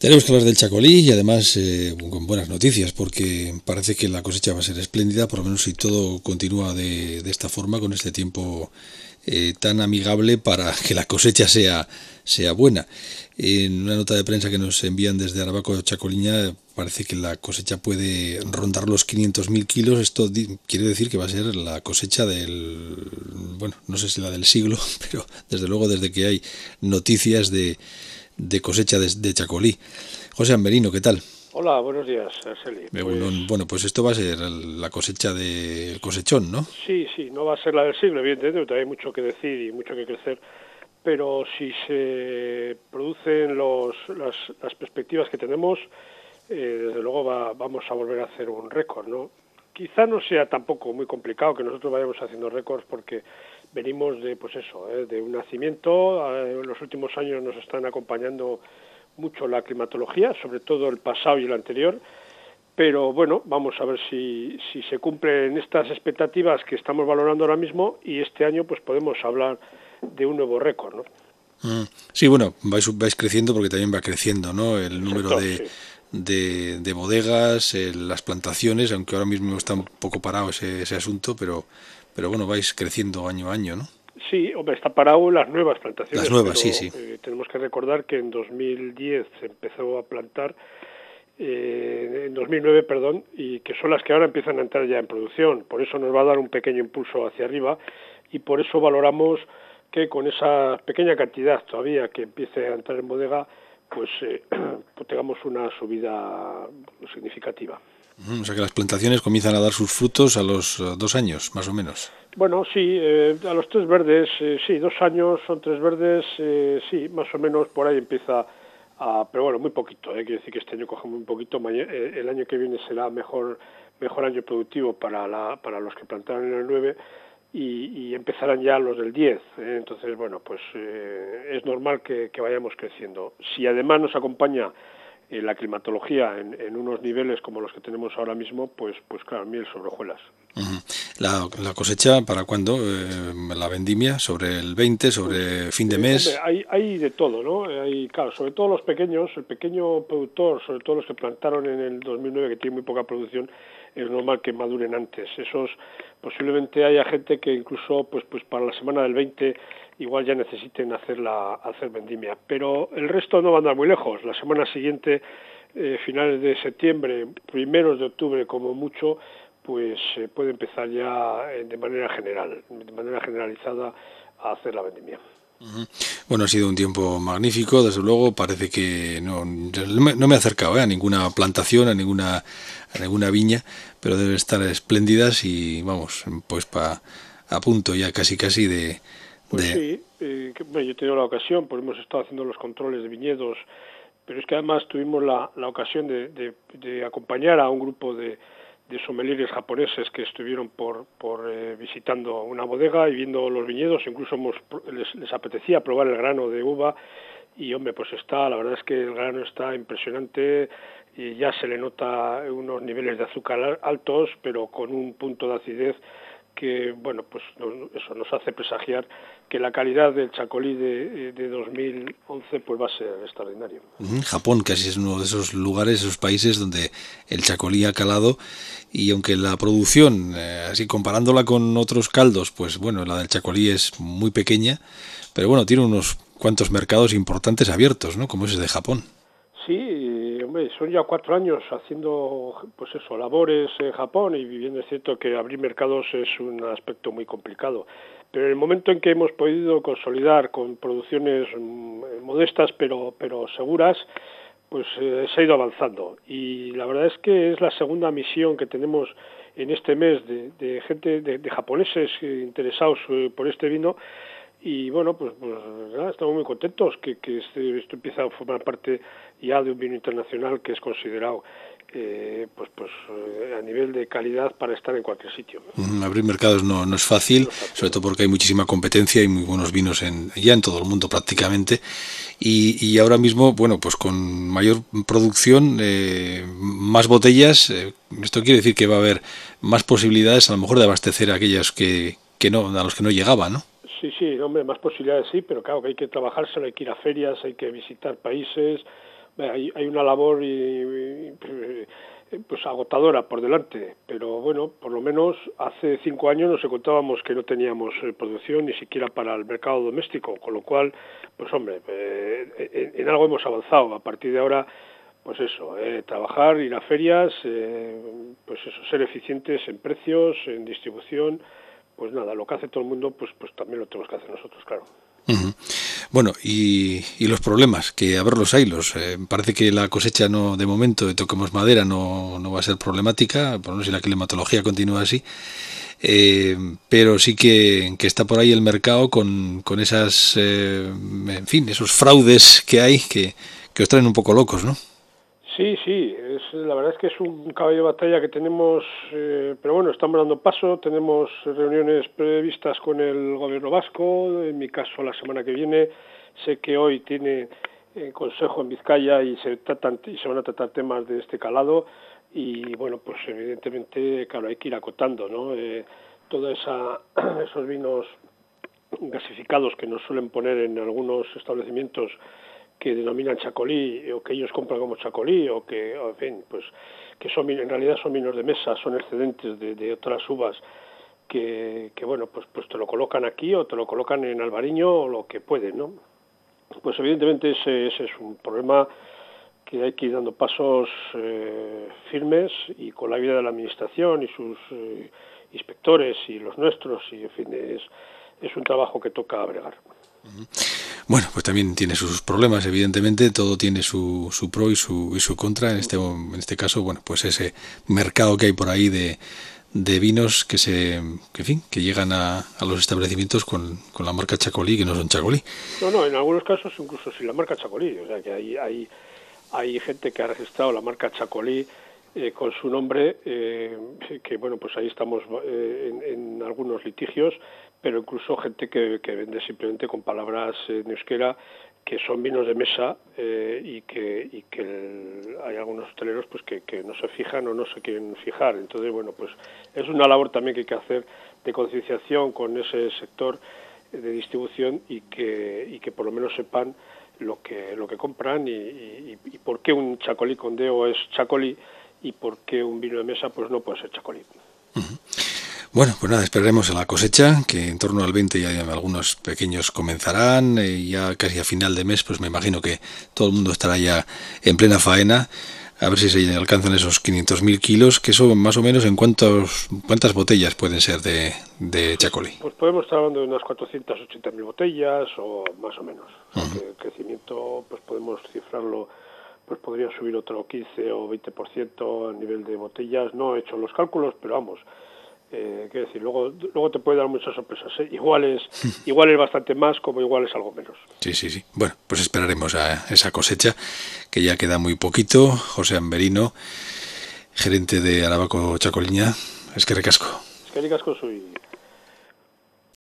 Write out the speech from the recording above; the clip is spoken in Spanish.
Tenemos que hablar del Chacolí y además eh, con buenas noticias porque parece que la cosecha va a ser espléndida, por lo menos si todo continúa de, esta forma, con este tiempo eh, tan amigable para que la cosecha sea, sea buena. En una nota de prensa que nos envían desde Arabaco Chacoliña parece que la cosecha puede rondar los 500.000 kilos. Esto quiere decir que va a ser la cosecha del, bueno, no sé si la del siglo, pero desde luego desde que hay noticias de de cosecha de, Chacolí. José Amberino, ¿qué tal? Hola, buenos días, Arceli. Pues bueno, pues esto va a ser la cosecha del cosechón, ¿no? Sí, sí, no va a ser la del siglo, evidentemente, todavía hay mucho que decir y mucho que crecer, pero si se producen los, las, perspectivas que tenemos, eh, desde luego vamos a volver a hacer un récord, ¿no? Quizá no sea tampoco muy complicado que nosotros vayamos haciendo récords porque venimos de pues eso ¿eh? de un nacimiento en los últimos años nos están acompañando mucho la climatología sobre todo el pasado y el anterior pero bueno vamos a ver si, si se cumplen estas expectativas que estamos valorando ahora mismo y este año pues podemos hablar de un nuevo récord ¿no? Mm. Sí, bueno, vais, vais creciendo porque también va creciendo, ¿no? El número de, de, de, bodegas, las plantaciones, aunque ahora mismo está un poco parado ese, ese asunto, pero pero bueno, vais creciendo año a año, ¿no? Sí, hombre, está parado las nuevas plantaciones. Las nuevas, sí, sí. Eh, tenemos que recordar que en 2010 se empezó a plantar, eh, en 2009, perdón, y que son las que ahora empiezan a entrar ya en producción. Por eso nos va a dar un pequeño impulso hacia arriba y por eso valoramos que con esa pequeña cantidad todavía que empiece a entrar en bodega, pues, eh, pues tengamos una subida significativa. O sea que las plantaciones comienzan a dar sus frutos a los eh, dos años, más o menos. Bueno, sí, eh, a los tres verdes, eh, sí, dos años son tres verdes, sí, más o menos por ahí empieza a, pero bueno, muy poquito, quiere decir que este año cogemos muy poquito, el año que viene será mejor mejor año productivo para, la, para los que plantaron en el 9 y, empezarán ya los del 10. Entonces, bueno, pues es normal que, vayamos creciendo. Si además nos acompaña la climatología en, unos niveles como los que tenemos ahora mismo, pues, pues claro, miel sobre hojuelas. la, cosecha para cuándo? Eh, la vendimia sobre el 20, sobre fin de mes. hay, hay de todo, ¿no? Hay, claro, sobre todo los pequeños, el pequeño productor, sobre todo los que plantaron en el 2009 que tiene muy poca producción, es normal que maduren antes. Esos posiblemente haya gente que incluso pues pues para la semana del 20 igual ya necesiten hacer la hacer vendimia, pero el resto no va a andar muy lejos. La semana siguiente eh, finales de septiembre, primeros de octubre como mucho, pues se puede empezar ya eh, de manera general, de manera generalizada a hacer la vendimia. Bueno, ha sido un tiempo magnífico, desde luego. Parece que no, no me he acercado ¿eh? a ninguna plantación, a ninguna, a ninguna viña, pero deben estar espléndidas y vamos, pues pa, a punto ya casi casi de... Pues sí, eh, yo he tenido la ocasión, pues hemos estado haciendo los controles de viñedos, pero es que además tuvimos la, la ocasión de, de acompañar a un grupo de, de sommeliers japoneses que estuvieron por, por eh, visitando una bodega y viendo los viñedos, incluso les, les, apetecía probar el grano de uva y hombre, pues está, la verdad es que el grano está impresionante y ya se le nota unos niveles de azúcar altos, pero con un punto de acidez que bueno pues eso nos hace presagiar que la calidad del chacolí de, de 2011 pues va a ser extraordinario. Japón casi es uno de esos lugares, esos países donde el chacolí ha calado y aunque la producción, eh, así comparándola con otros caldos, pues bueno, la del chacolí es muy pequeña, pero bueno, tiene unos cuantos mercados importantes abiertos, ¿no? Como ese de Japón. Sí, hombre, son ya cuatro años haciendo, pues eso, labores en Japón y viviendo. Es cierto que abrir mercados es un aspecto muy complicado. Pero en el momento en que hemos podido consolidar con producciones mm, modestas pero, pero seguras, pues eh, se ha ido avanzando. Y la verdad es que es la segunda misión que tenemos en este mes de, gente, de, japoneses interesados eh, por este vino y bueno, pues, pues estamos muy contentos que, que este, esto empieza a formar parte ya de un vino internacional que es considerado eh, pues pues eh, a nivel de calidad para estar en cualquier sitio. abrir mercados no, no, es fácil, sobre todo porque hay muchísima competencia y muy buenos vinos en, ya en todo el mundo prácticamente. Y, y ahora mismo, bueno, pues con mayor producción, eh, más botellas, esto quiere decir que va a haber más posibilidades a lo mejor de abastecer a aquellas que, que no, a los que no llegaba, ¿no? Sí, sí, hombre, más posibilidades sí, pero claro que hay que trabajárselo, hay que ir a ferias, hay que visitar países, hay, hay una labor pues agotadora por delante, pero bueno, por lo menos hace cinco años nos contábamos que no teníamos eh, producción ni siquiera para el mercado doméstico, con lo cual, pues hombre, eh, en, algo hemos avanzado. A partir de ahora, pues eso, eh, trabajar, ir a ferias, pues eso, ser eficientes en precios, en distribución, pues nada, lo que hace todo el mundo, pues, pues también lo tenemos que hacer nosotros, claro. Bueno, y, los problemas, que a ver los hilos. Eh, parece que la cosecha no, de momento, de toquemos madera, no, no va a ser problemática, por no si la climatología continúa así. Eh, pero sí que, que, está por ahí el mercado con, con esas, eh, en fin, esos fraudes que hay que, que os traen un poco locos, ¿no? Sí, sí, es, la verdad es que es un caballo de batalla que tenemos, eh, pero bueno, estamos dando paso, tenemos reuniones previstas con el gobierno vasco, en mi caso la semana que viene, sé que hoy tiene eh, consejo en Vizcaya y se, tratan, y se van a tratar temas de este calado y bueno, pues evidentemente, claro, hay que ir acotando, ¿no? Eh, todos esos vinos gasificados que nos suelen poner en algunos establecimientos que denominan chacolí o que ellos compran como chacolí o que, en fin, pues que son en realidad son vinos de mesa, son excedentes de, otras uvas que, que, bueno, pues pues te lo colocan aquí o te lo colocan en Albariño o lo que pueden, ¿no? Pues evidentemente ese, ese es un problema que hay que ir dando pasos eh, firmes y con la ayuda de la administración y sus eh, inspectores y los nuestros y en fin es, es un trabajo que toca bregar. Bueno, pues también tiene sus problemas, evidentemente, todo tiene su, su pro y su, y su contra. En este, en este caso, bueno, pues ese mercado que hay por ahí de, de vinos que se que, fin, que llegan a, a los establecimientos con, con, la marca Chacolí, que no son Chacolí. No, no, en algunos casos incluso sin la marca Chacolí. O sea, que hay, hay, hay gente que ha registrado la marca Chacolí eh, con su nombre, eh, que bueno, pues ahí estamos eh, en, en, algunos litigios pero incluso gente que, que vende simplemente con palabras en euskera que son vinos de mesa eh, y que, y que hay algunos hoteleros pues que, que, no se fijan o no se quieren fijar. Entonces, bueno, pues es una labor también que hay que hacer de concienciación con ese sector de distribución y que, y que por lo menos sepan lo que, lo que compran y, y, y por qué un chacolí con deo es chacolí y por qué un vino de mesa pues no puede ser chacolí. Bueno, pues nada, esperaremos a la cosecha, que en torno al 20 ya algunos pequeños comenzarán, y eh, ya casi a final de mes, pues me imagino que todo el mundo estará ya en plena faena, a ver si se alcanzan esos 500.000 kilos, que son más o menos en cuántos, cuántas botellas pueden ser de, de Chacolí. Pues podemos estar hablando de unas 480.000 botellas o más o menos. el crecimiento, pues podemos cifrarlo pues podría subir otro 15 o 20% a nivel de botellas. No he hecho los cálculos, pero vamos, eh, decir, luego, luego te puede dar muchas sorpresas. ¿eh? Igual, es, igual es bastante más, como igual es algo menos. Sí, sí, sí. Bueno, pues esperaremos a esa cosecha, que ya queda muy poquito. José Amberino, gerente de Arabaco Chacoliña. Es que recasco. Es que recasco soy.